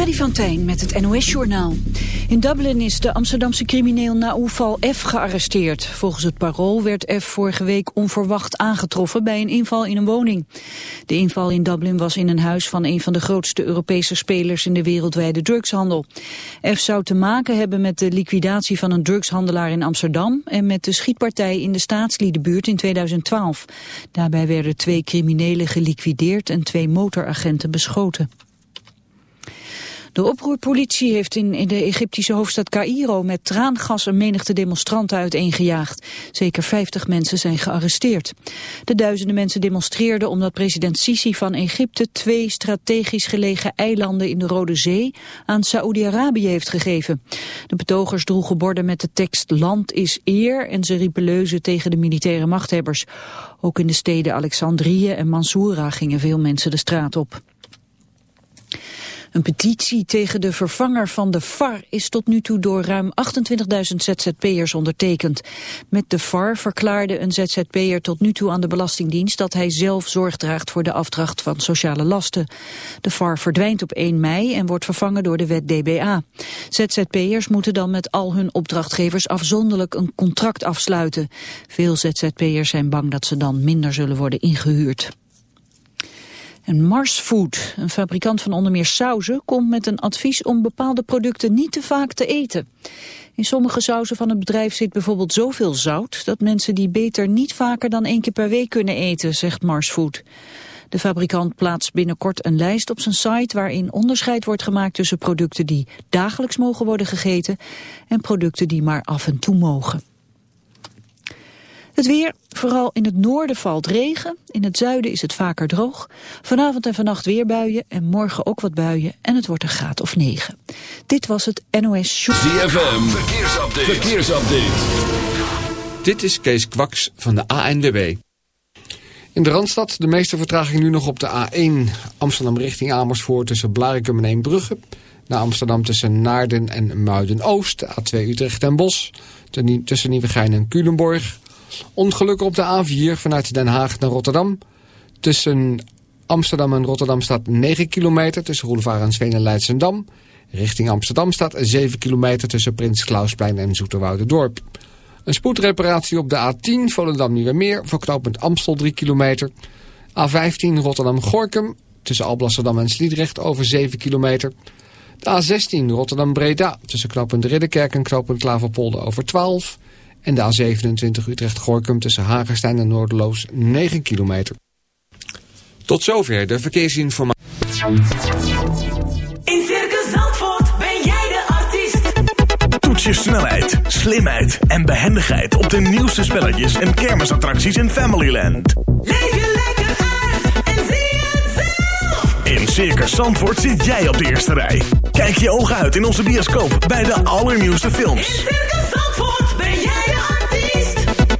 Freddy van Tijn met het NOS-journaal. In Dublin is de Amsterdamse crimineel Naoufal F. gearresteerd. Volgens het parool werd F. vorige week onverwacht aangetroffen bij een inval in een woning. De inval in Dublin was in een huis van een van de grootste Europese spelers in de wereldwijde drugshandel. F. zou te maken hebben met de liquidatie van een drugshandelaar in Amsterdam en met de schietpartij in de staatsliedenbuurt in 2012. Daarbij werden twee criminelen geliquideerd en twee motoragenten beschoten. De oproerpolitie heeft in, de Egyptische hoofdstad Cairo met traangas een menigte demonstranten uiteengejaagd. Zeker 50 mensen zijn gearresteerd. De duizenden mensen demonstreerden omdat president Sisi van Egypte twee strategisch gelegen eilanden in de Rode Zee aan Saoedi-Arabië heeft gegeven. De betogers droegen borden met de tekst land is eer en ze riepen leuzen tegen de militaire machthebbers. Ook in de steden Alexandrië en Mansoura gingen veel mensen de straat op. Een petitie tegen de vervanger van de VAR is tot nu toe door ruim 28.000 ZZP'ers ondertekend. Met de VAR verklaarde een ZZP'er tot nu toe aan de Belastingdienst dat hij zelf zorg draagt voor de afdracht van sociale lasten. De VAR verdwijnt op 1 mei en wordt vervangen door de wet DBA. ZZP'ers moeten dan met al hun opdrachtgevers afzonderlijk een contract afsluiten. Veel ZZP'ers zijn bang dat ze dan minder zullen worden ingehuurd. En Mars Food, een fabrikant van onder meer sauzen, komt met een advies om bepaalde producten niet te vaak te eten. In sommige sauzen van het bedrijf zit bijvoorbeeld zoveel zout dat mensen die beter niet vaker dan één keer per week kunnen eten, zegt Mars Food. De fabrikant plaatst binnenkort een lijst op zijn site waarin onderscheid wordt gemaakt tussen producten die dagelijks mogen worden gegeten en producten die maar af en toe mogen. Het weer, vooral in het noorden valt regen. In het zuiden is het vaker droog. Vanavond en vannacht weer buien en morgen ook wat buien. En het wordt een graad of 9. Dit was het NOS Show. ZFM, verkeersupdate. verkeersupdate. Dit is Kees Kwaks van de ANWB. In de Randstad de meeste vertraging nu nog op de A1 Amsterdam richting Amersfoort tussen Blarikum en Eembrugge. Naar Amsterdam tussen Naarden en Muiden-Oost. A2 Utrecht en Bos tussen Nieuwegein en Culemborg. Ongelukken op de A4 vanuit Den Haag naar Rotterdam. Tussen Amsterdam en Rotterdam staat 9 kilometer tussen Roelevaar en Leidsendam. Richting Amsterdam staat 7 kilometer tussen Prins Klausplein en Dorp. Een spoedreparatie op de A10 Volendam Meer voor knooppunt Amstel 3 kilometer. A15 Rotterdam-Gorkum tussen Alblasserdam en Sliedrecht over 7 kilometer. De A16 Rotterdam-Breda tussen knooppunt Ridderkerk en knooppunt Klaverpolder over 12 en de A27 Utrecht-Gorkum tussen Hagerstein en Noorderloos 9 kilometer. Tot zover de verkeersinformatie. In Circus Zandvoort ben jij de artiest. Toets je snelheid, slimheid en behendigheid op de nieuwste spelletjes en kermisattracties in Familyland. Leef je lekker uit en zie het zelf. In Circus Zandvoort zit jij op de eerste rij. Kijk je ogen uit in onze bioscoop bij de allernieuwste films. In Circus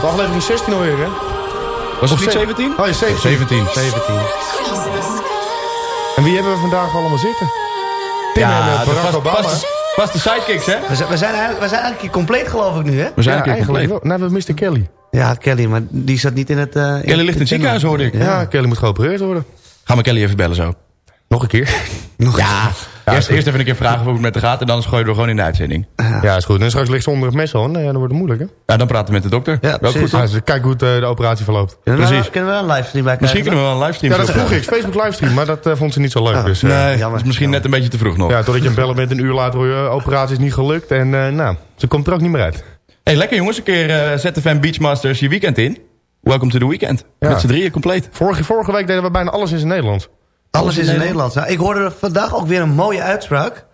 Goedenavond. Aflevering 16 alweer, hè? Was het Of niet ze- 17? Oh ja, 17. 17. 17. En wie hebben we vandaag allemaal zitten? Tim en eh, de Barack vast- Obama. vast- Vaste sidekicks, hè? We zijn, we, zijn eigenlijk, we zijn eigenlijk compleet geloof ik nu, hè? We zijn ja, eigenlijk compleet. Nou, we hebben Mr. Kelly. Ja, Kelly, maar die zat niet in het... eh, in Kelly ligt in het ziekenhuis, hoorde ik. Ja. Kelly moet geopereerd worden. Gaan we Kelly even bellen zo. Nog een keer. Nog Ja, eerst, eerst even een keer vragen hoe het met haar gaat... en dan gooien we er gewoon in de uitzending. Ja, is goed. En straks ligt ze onder het mes al. Nou ja, dan wordt het moeilijk, hè? Ja, dan praten we met de dokter. Ja, Wel precies. goed, Ah, dus kijk hoe het, eh, de operatie verloopt. Kunnen we, Precies. kunnen we wel een livestream bij Misschien kunnen we wel een livestream Ja, dat vroeg ik. Facebook livestream, maar dat eh, vond ze niet zo leuk. dus, eh, Nee, dat jammer. is misschien net een beetje te vroeg nog. Ja, totdat je hem bellen bent, een uur later hoor je, operatie is niet gelukt. En eh, nou, ze komt er ook niet meer uit. Hey, lekker jongens, een keer eh ZFM Beachmasters je weekend in. Welcome to the weekend. Ja. Met z'n drieën compleet. Vorige, vorige week deden we bijna alles in het Nederlands. Alles is in Nederland. Nou, ik hoorde vandaag ook weer een mooie uitspraak.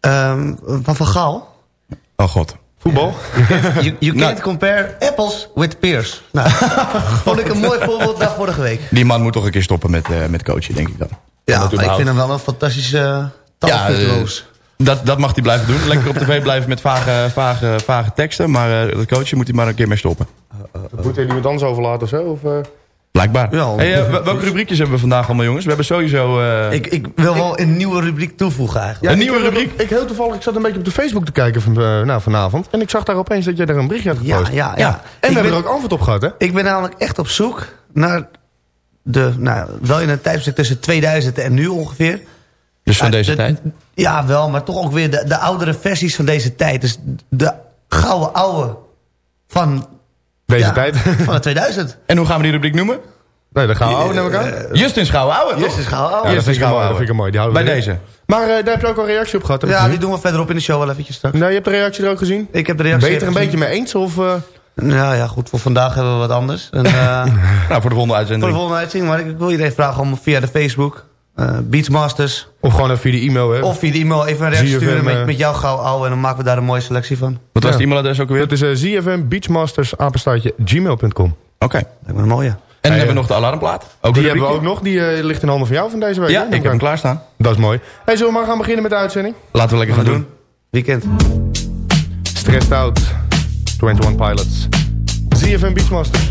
ehm, van Van Gaal. Oh god. Voetbal. You, you Nou. can't compare apples with pears. Nou, vond ik een mooi voorbeeld naar vorige week. Die man moet toch een keer stoppen met, eh, met coachen, denk ik dan. Ja, dat maar ik vind hem wel een fantastische uh, Ja, dat, dat mag hij blijven doen. Lekker op tv blijven met vage, vage, vage teksten. Maar eh dat coachen moet hij maar een keer mee stoppen. Moet je iemand anders overlaten of zo? Of, eh? Blijkbaar. Ja. Hey, eh, wel- welke rubriekjes hebben we vandaag allemaal, jongens? We hebben sowieso... eh, ik, ik wil wel een nieuwe rubriek toevoegen eigenlijk. Een nieuwe rubriek? Ik heel toevallig, ik zat een beetje op de Facebook te kijken van, eh, nou, vanavond. En ik zag daar opeens dat jij daar een berichtje had Ja, gepost. ja, ja. En Ik we hebben ben- er ook antwoord op gehad, hè? Ik ben namelijk echt op zoek naar de, nou, wel in een tijdbestek tussen 2000 en nu ongeveer. dus van Ja, deze de- tijd. Ja, wel, maar toch ook weer de, de oudere versies van deze tijd. Dus de gouden oude van, Deze ja, tijd. van de 2000. En hoe gaan we die rubriek noemen? nee, dat gaan we houden, neem ik aan. Justin Schouwen is gouden oude. Ja, Ja, dat vind ik mooi. Die houden we Bij erin. deze. Maar eh, daar heb je ook al reactie op gehad. heb ik die doen we verderop in de show wel eventjes straks. Nee, je hebt de reactie er ook gezien? Ik heb de reactie Beter een beetje mee eens? Of, eh, Nou ja, goed, voor vandaag hebben we wat anders. En, eh, Nou, voor de volgende voor de uitzending. volgende uitzending, maar ik wil iedereen vragen om via de Facebook, eh Beachmasters, of gewoon even via de e-mail, hè? of via de e-mail even een reactie ZFM, sturen met, eh, met jouw gouden oude. En dan maken we daar een mooie selectie van. Wat was het e-mailadres ook alweer? Dat is uh, zfmbeachmasters, gmail.com. Oké. Lijkt me een mooie. En dan Hey, hebben we nog de alarmplaat. Ook Die hebben we ook nog. Die eh, ligt in handen van jou van deze week. Ja, hè? ik heb hem klaarstaan. Dat is mooi. Hey, zullen we maar gaan beginnen met de uitzending? Laten we lekker gaan doen. Weekend. Stressed Out, 21 Pilots. ZFM Beachmasters.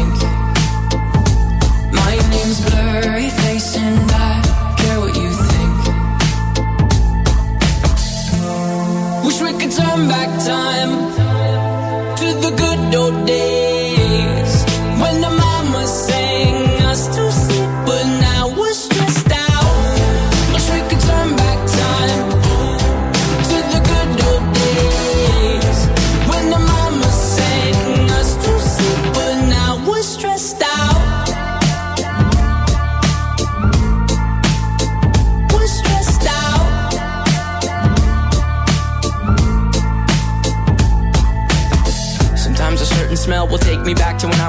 Turn back time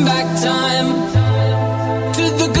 could turn back time to the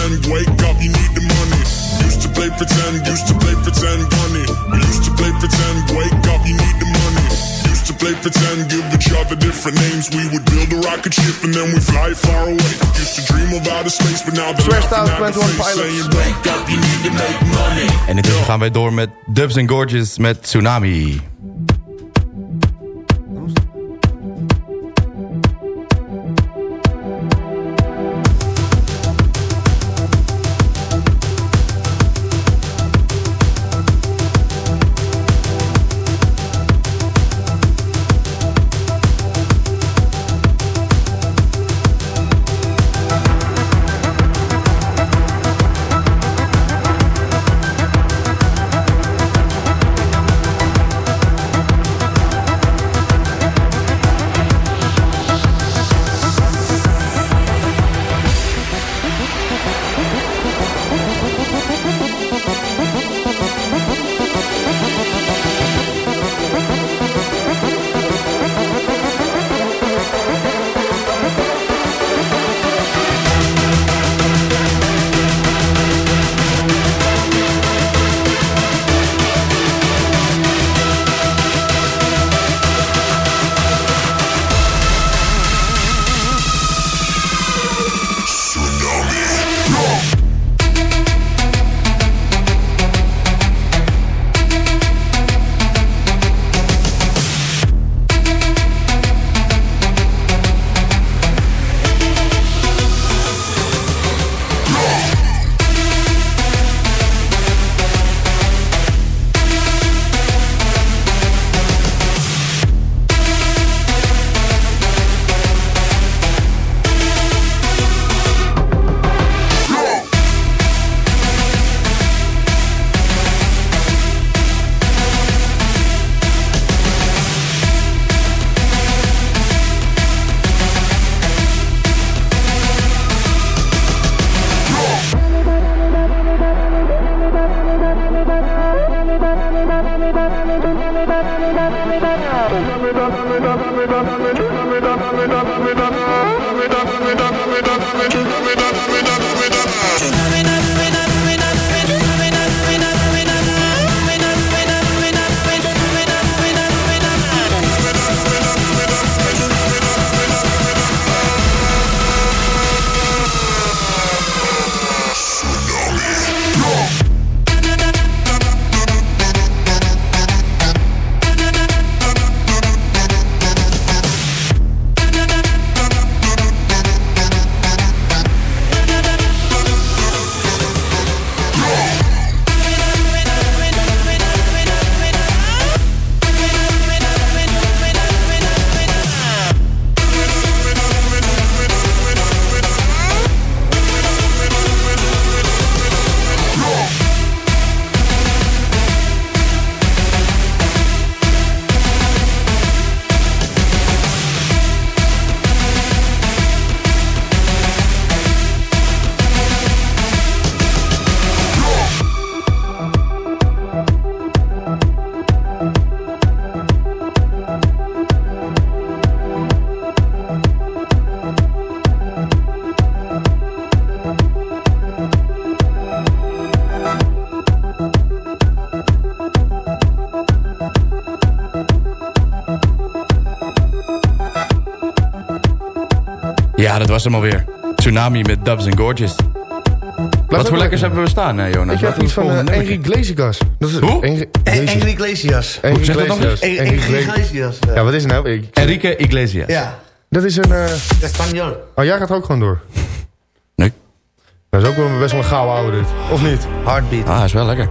Pretend, wake up, you need the money. Used to play pretend, used to play pretend, bunny. We used to play pretend, wake up, you need the money. Used to play pretend, give each other different names. We would build a rocket ship and then we fly far away. Used to dream of outer space, but now they're Stressed laughing out, at the 21 face, Pilots. saying, wake up, you need to make money. En intussen gaan wij door met Dubs and Gorgeous met Tsunami. Was hem alweer. Tsunami met Dubs and Gorgeous. Wat voor lekkers hebben we staan, hè, Jonas? Ik heb iets van uh? Enrique Iglesias. Dat is Hoe? Enri- Enrique Iglesias. Enrique zeg je dat nog Iglesias. eens? Enrique Iglesias. Ja, wat is het nou? Ik- Enrique Iglesias. Ja, Dat is een... eh, Espanol. Oh, jij gaat ook gewoon door. Nee. Dat is ook wel best wel een gouden oude dit. Of niet? Heartbeat. Ah, is wel lekker.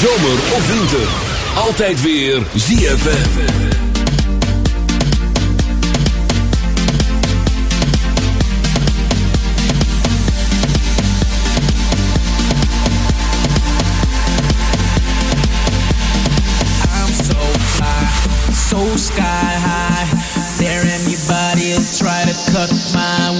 Zomer of winter. Altijd weer ZFM. I'm so fly, so sky high. there anybody'll try to cut my way.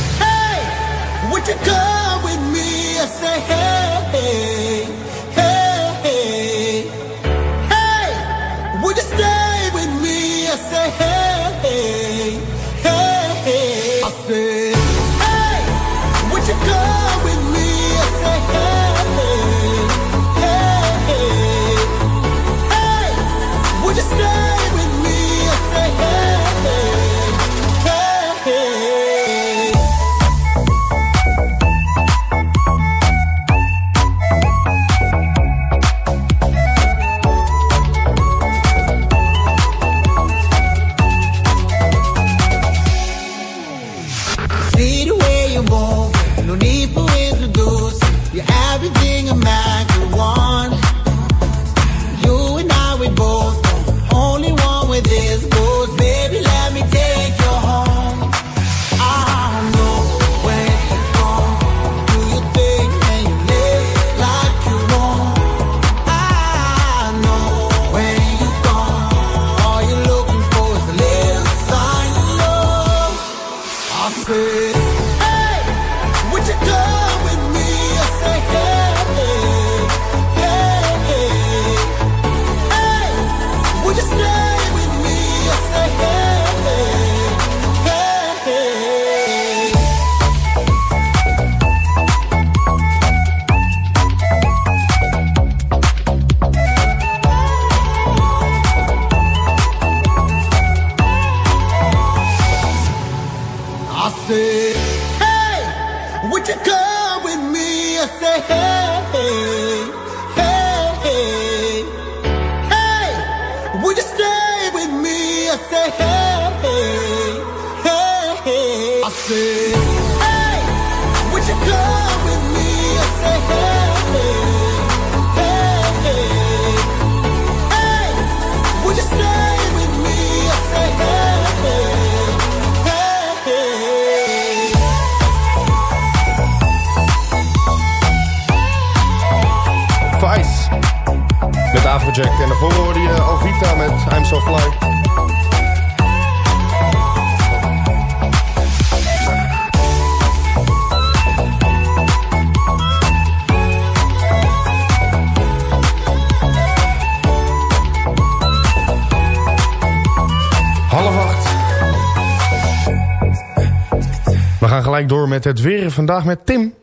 Met het weer. Vandaag met Tim.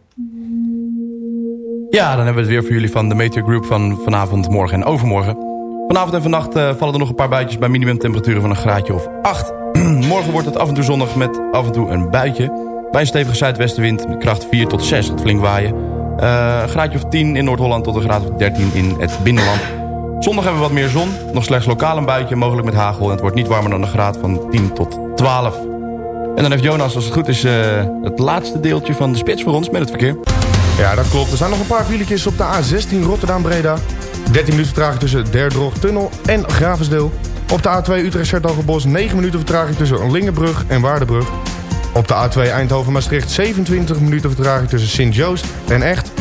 Ja, dan hebben we het weer voor jullie van de Meteor Group van vanavond, morgen en overmorgen. Vanavond en vannacht eh, vallen er nog een paar buitjes bij minimumtemperaturen van een graadje of 8. morgen wordt het af en toe zonnig met af en toe een buitje. Bij een stevige zuidwestenwind kracht 4 tot 6, dat flink waaien. Eh, een graadje of 10 in Noord-Holland tot een graad of 13 in het binnenland. Zondag hebben we wat meer zon, nog slechts lokaal een buitje, mogelijk met hagel. En het wordt niet warmer dan een graad van 10 tot 12. En dan heeft Jonas, als het goed is, eh, het laatste deeltje van de spits voor ons met het verkeer. Ja, dat klopt. Er zijn nog een paar filetjes op de A16 Rotterdam-Breda. 13 minuten vertraging tussen Derdrog Tunnel en Gravensdeel. Op de A2 Utrecht-Sertogenbos 9 minuten vertraging tussen Lingenbrug en Waardenbrug. Op de A2 Eindhoven-Maastricht 27 minuten vertraging tussen Sint-Joost en Echt.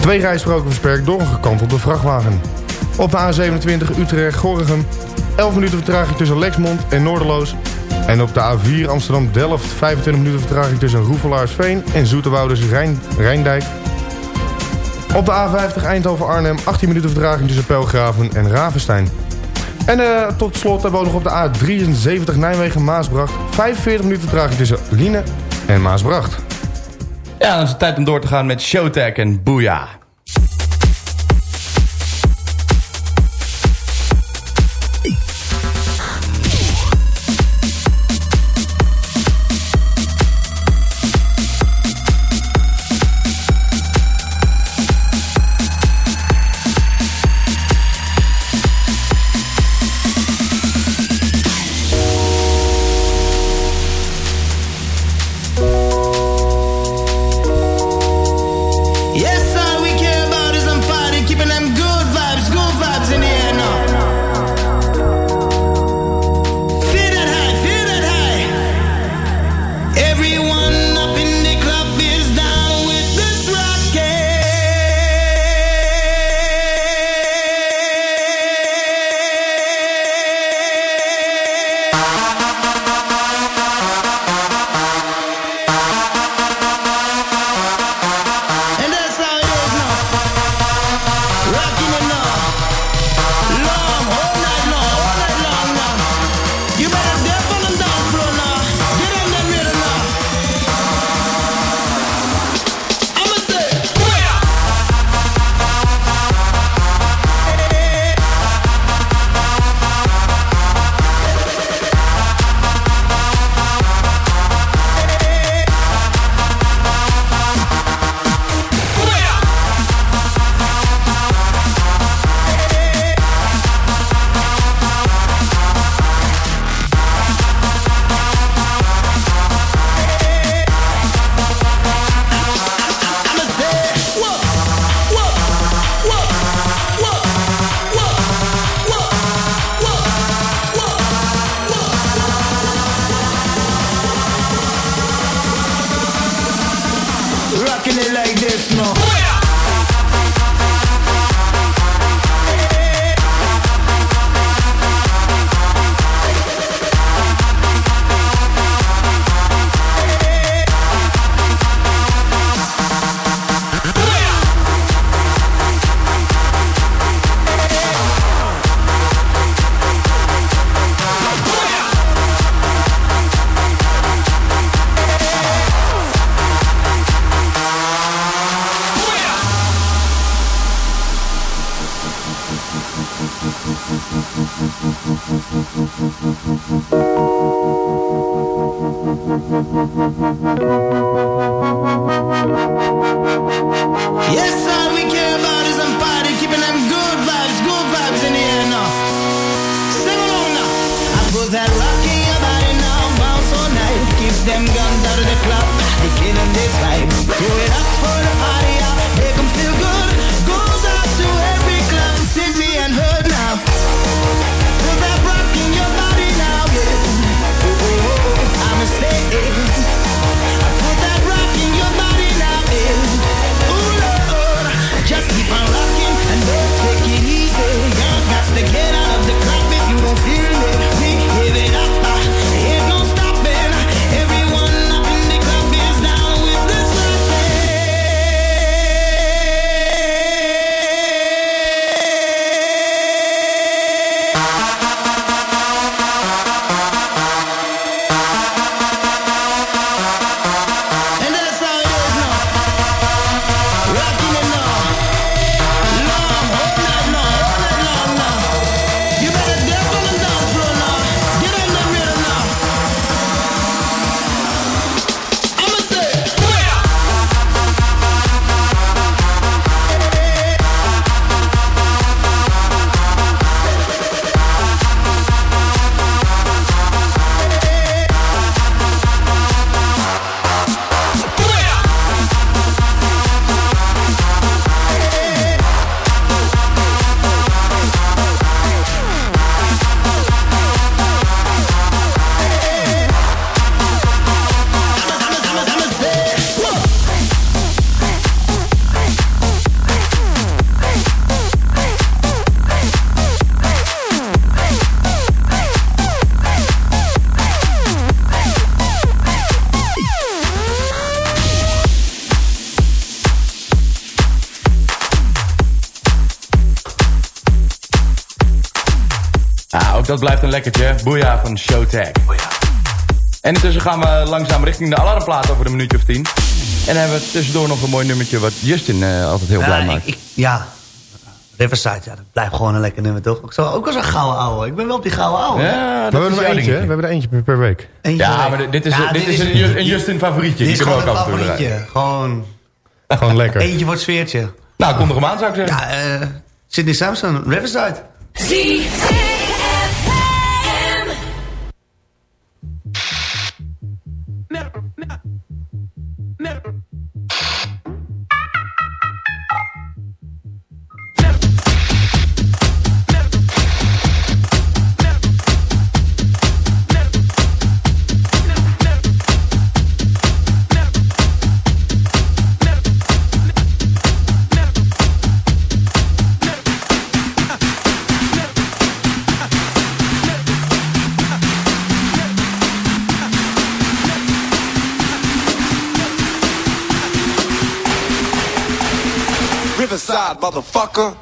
Twee rijstroken versterkt door een gekantelde vrachtwagen. Op de A27 Utrecht-Gorinchem 11 minuten vertraging tussen Lexmond en Noorderloos. En op de A4 Amsterdam-Delft 25 minuten vertraging tussen Roevelaarsveen en Zoeterwouders Rijn, Rijndijk. Op de A50 Eindhoven-Arnhem 18 minuten vertraging tussen Pelgraven en Ravenstein. En eh, tot slot hebben we nog op de A73 Nijmegen-Maasbracht 45 minuten vertraging tussen Liene en Maasbracht. Ja, dan is het tijd om door te gaan met Showtag en Booyah. Dat blijft een lekkertje. Boeia van Showtag. En intussen gaan we langzaam richting de alarmplaat over een minuutje of tien. En dan hebben we tussendoor nog een mooi nummertje wat Justin eh, altijd heel Ja, blij ik- maakt. ik- ja, Riverside, ja, dat blijft gewoon een lekker nummer, toch? Ook, zo, ook als een gouden ouwe. Ik ben wel op die gouden ouwe. Ja, We dat hebben is er eentje. We hebben er eentje per- per week. Eentje Ja, maar dit is, Ja, dit is een, Ju- een Justin favorietje. Dit Die is we gewoon ook een favorietje. Gewoon Gewoon lekker. eentje voor het sfeertje. Nou, kom er hem aan zou ik zeggen. Ja, eh Sydney Samson, Riverside. Riverside, motherfucker.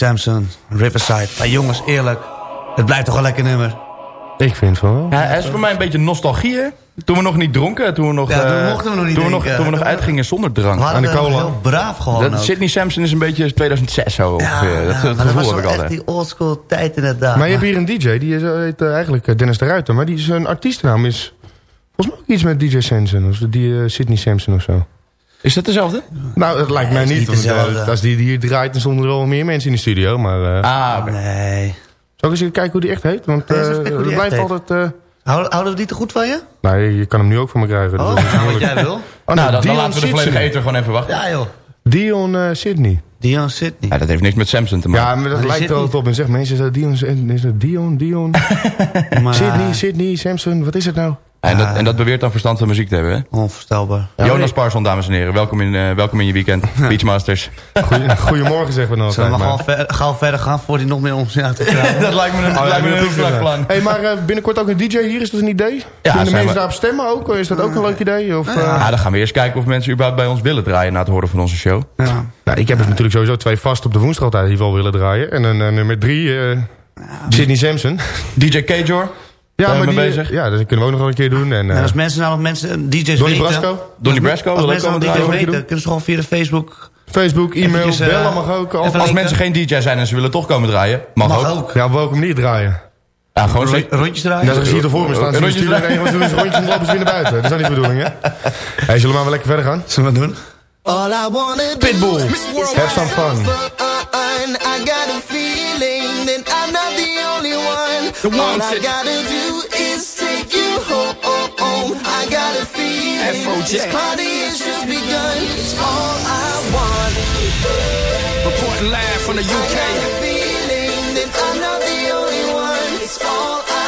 Sampson, Riverside. Maar jongens, eerlijk. Het blijft toch een lekker nummer. Ik vind van wel. Ja, hij is voor mij een beetje nostalgie, hè? Toen we nog niet dronken, toen we nog, Ja, toen eh, mochten we nog niet toen we nog, toen we nog uitgingen zonder drank. We hadden wel heel braaf gewoon Dat, ook. Sydney Sampson is een beetje 2006 zo ongeveer. dat, dat gevoel was heb ik echt die oldschool tijd inderdaad. Maar je hebt hier een DJ, die is, eh, heet eh, eigenlijk Dennis de Ruiter. Maar die is een artiestennaam is volgens mij ook iets met DJ Samson. Of die eh, Sidney Sampson of zo. Is dat dezelfde? Nou, dat lijkt mij niet. niet want, als die hier draait, dan stonden er wel meer mensen in de studio. Maar, eh Ah, oké. Nee. Zal ik eens even kijken hoe die echt heet? Want eh, het blijft altijd... eh Houden, houden we die te goed van je? nou, je kan hem nu ook van me krijgen. dus Oh, dat is nou, wat jij wil. Oh, nou, nee, dan, laten we de volledige Sydney. eter gewoon even wachten. Ja joh. Dion eh, Sydney. Dion Sydney. Ja, dat heeft niks met Samson te maken. Ja, maar dat lijkt er altijd op. En zeg mensen, is dat Dion, is dat Dion, Dion, Maar, Sydney, Sydney, Samson, wat is het nou? En, dat, en dat beweert dan verstand van muziek te hebben, hè? Onvoorstelbaar. Jonas Parson, dames en heren. Welkom in, eh, welkom in je weekend. Beachmasters. Goeie- Goedemorgen zeggen we dan Zullen we maar- gewoon ver, gauw verder gaan voordat hij nog meer om zich uit te krijgen? dat lijkt me een, Oh, lijkt me een heel plan. Hey, maar eh, binnenkort ook een DJ hier, is dat een idee? Ja, Kunnen de mensen we- daarop stemmen ook? Is dat ook een leuk idee? Of, eh? Ja, dan gaan we eerst kijken of mensen überhaupt bij ons willen draaien... na het horen van onze show. Ja. Nou, ik heb dus natuurlijk sowieso twee vast op de woensdag altijd die wel willen draaien. En een nummer drie, eh Sidney Sampson. DJ Kajor. Ja, maar mee die, bezig? ja, dat kunnen we ook nog wel een keer doen. En, eh En als mensen nou nog mensen, DJ's Donnie weten... Brasco, Donnie Brasco Als mensen komen nou DJ's draaien. weten, kunnen ze gewoon via de Facebook... Facebook, e-mail, eh, bellen mag ook. Al. Als linken. mensen geen DJ zijn en ze willen toch komen draaien, mag, Mag ook. ook. Ja, op welke manier draaien? Ja, gewoon Ro- Rondjes draaien. Ja, dat is hier voor me staan. Ze Rondjes draaien. rondjes en lopen ze weer naar buiten. Dat is ook niet de bedoeling, hè? Hey, zullen we maar wel lekker verder gaan? Zullen we het doen? All I wanna do Pitbull, is have some fun. I got a feeling that I'm not the only one. All I gotta do is take you home. I got a feeling this party has just begun. It's all I want. Reporting live from the I got a feeling that I'm not the only one. It's all I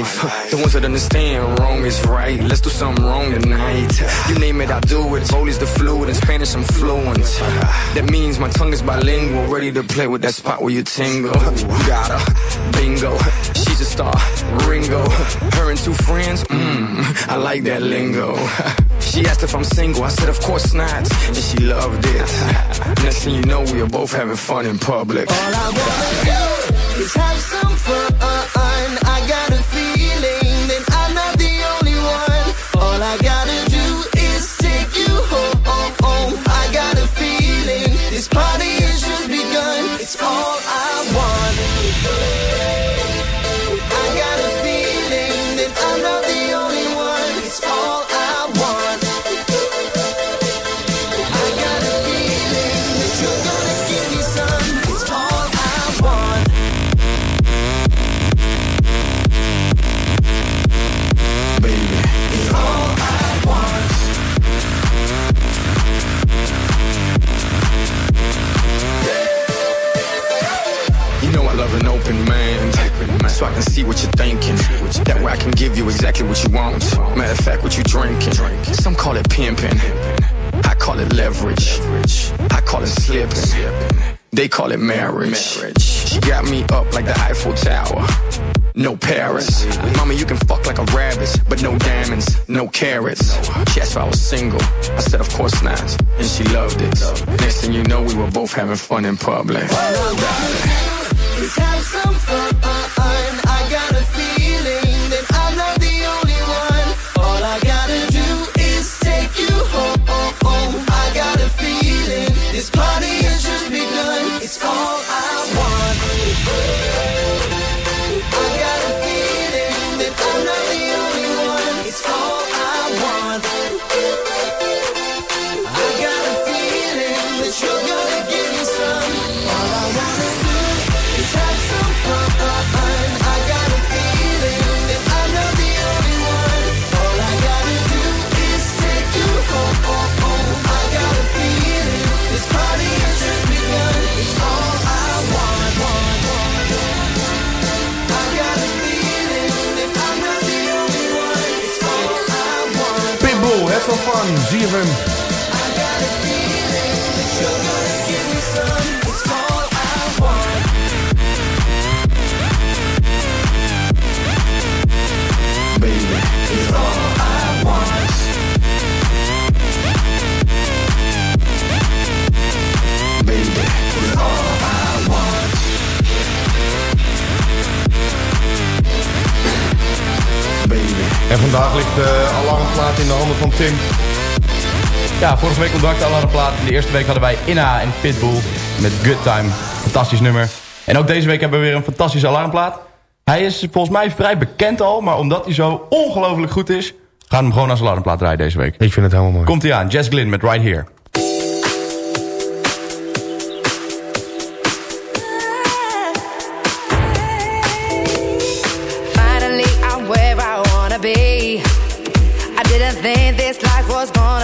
life. The ones that understand wrong is right. Let's do something wrong tonight. You name it, I'll do it. Polish the fluid. In Spanish, I'm fluent. That means my tongue is bilingual. Ready to play with that spot where you tingle. You Got her. Bingo. She's a star. Ringo. Her and two friends. Mmm. I like that lingo. She asked if I'm single. I said, of course not. And she loved it. Next thing you know, we are both having fun in public. All I wanna do is have some All I I can see what you're thinking. That way I can give you exactly what you want. Matter of fact, what you drinking. Some call it pimping. I call it leverage. I call it slipping. They call it marriage. She got me up like the Eiffel Tower. No Paris. Mama, you can fuck like a rabbit, but no diamonds, no carrots. She asked if I was single. I said, of course not. And she loved it. Next thing you know, we were both having fun in public. Let's have some fun. ZFM. En vandaag ligt de alarmplaat in de handen van Tim. Ja, vorige week ontbrak de alarmplaat. In de eerste week hadden wij Inna en Pitbull met Good Time. Fantastisch nummer. En ook deze week hebben we weer een fantastische alarmplaat. Hij is volgens mij vrij bekend al, maar omdat hij zo ongelooflijk goed is... gaan we hem gewoon als alarmplaat draaien deze week. Ik vind het helemaal mooi. Komt hij aan, Jess Glynn met Right Here.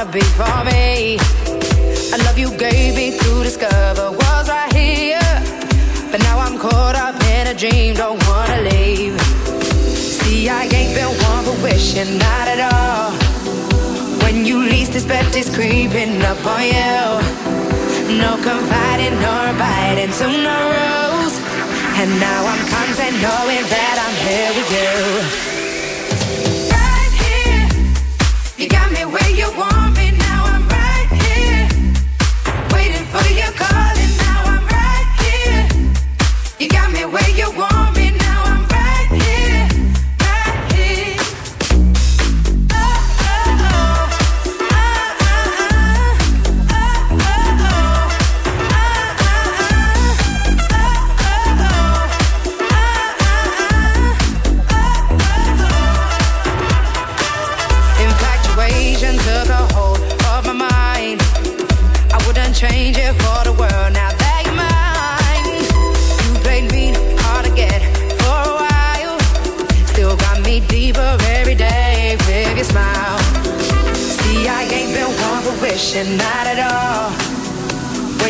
Gonna be for me. I love you gave me to discover was right here. But now I'm caught up in a dream, don't wanna leave. See, I ain't been one for wishing, not at all. When you least expect it's creeping up on you. No confiding nor biting to no rules. And now I'm content knowing that I'm here with you.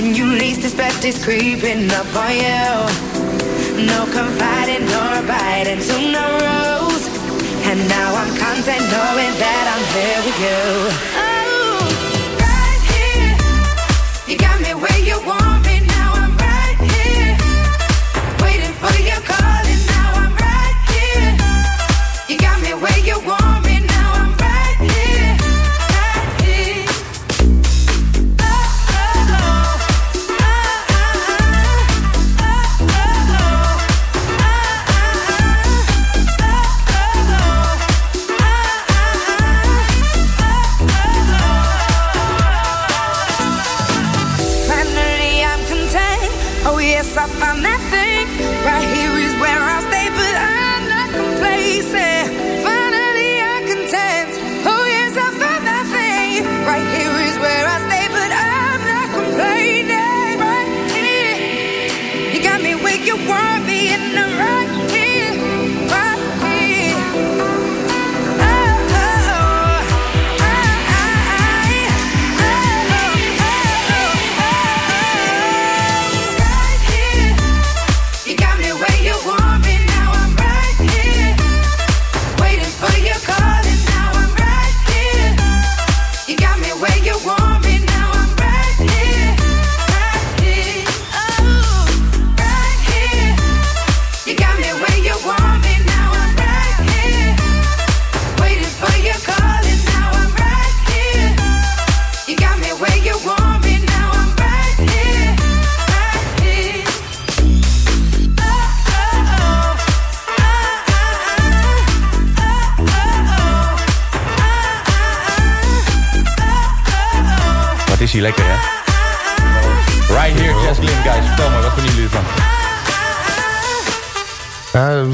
When you least expect it's creeping up on you. No confiding nor biting to no rules. And now I'm content knowing that I'm here with you.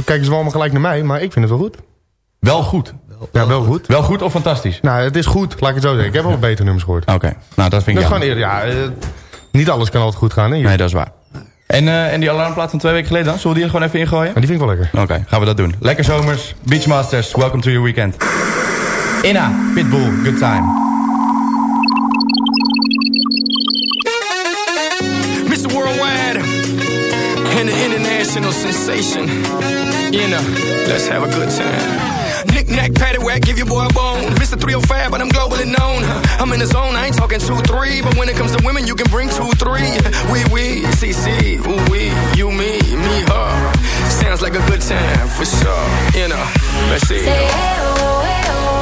Kijken ze wel allemaal gelijk naar mij, maar ik vind het wel goed. Wel goed? Ja, wel goed. Wel goed of fantastisch? Nou, het is goed, laat ik het zo zeggen. Ik heb wel betere nummers gehoord. Oké, nou dat vind ik Dat gewoon eerder, ja. eh, niet alles kan altijd goed gaan, hè? Nee, dat is waar. En, eh, en die alarmplaat van twee weken geleden dan? Zullen we die er gewoon even ingooien? Maar die vind ik wel lekker. Oké, gaan we dat doen. Lekker zomers, Beachmasters, welcome to your weekend. Inna, Pitbull, good time. and an international sensation. You know, let's have a good time. Knick knack, paddywhack, give your boy a bone. Mr. 305, but I'm globally known. I'm in the zone, I ain't talking 2 3. But when it comes to women, you can bring 2 3. We, we, see, ooh, we, you, me, me, her. Sounds like a good time, for sure. You know, let's see. Say, hey, oh, hey, oh.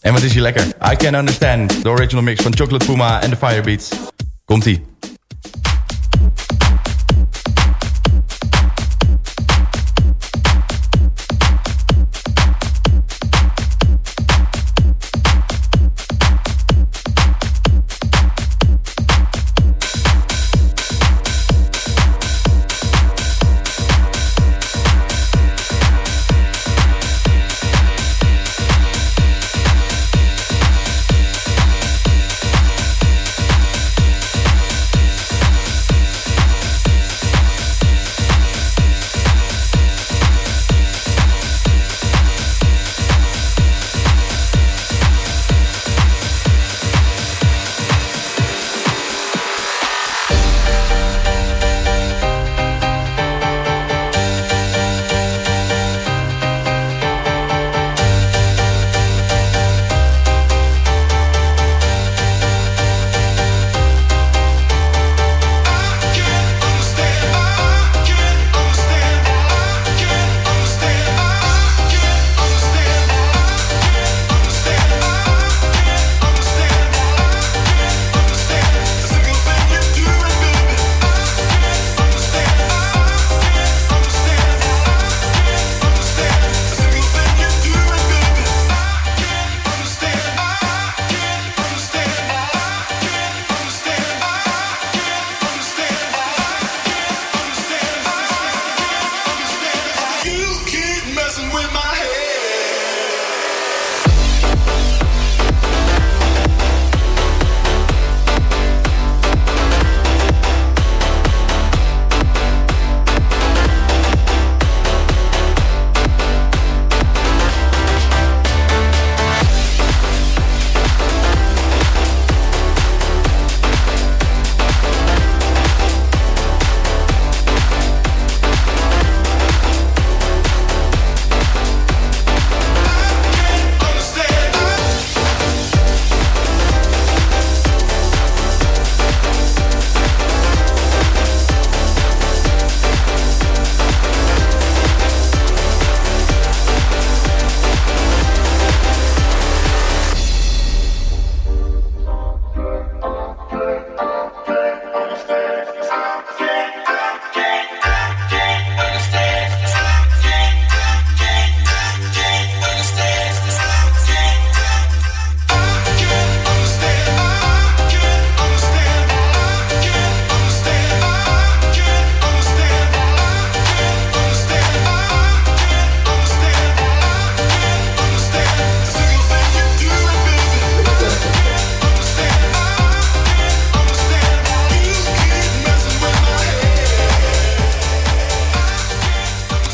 En wat is hier lekker? I Can Understand, de original mix van Chocolate Puma en the Firebeats. Komt-ie.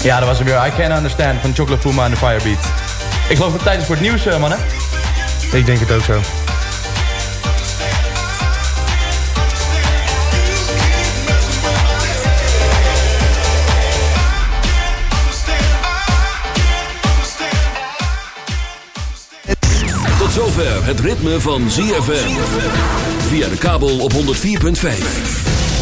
Ja, dat was hem weer. I Can Understand van Chocolate Puma en de Firebeat. Ik geloof dat het tijd is voor het nieuws, eh, mannen. Ik denk het ook zo. Tot zover het ritme van ZFM. Via de kabel op 104.5.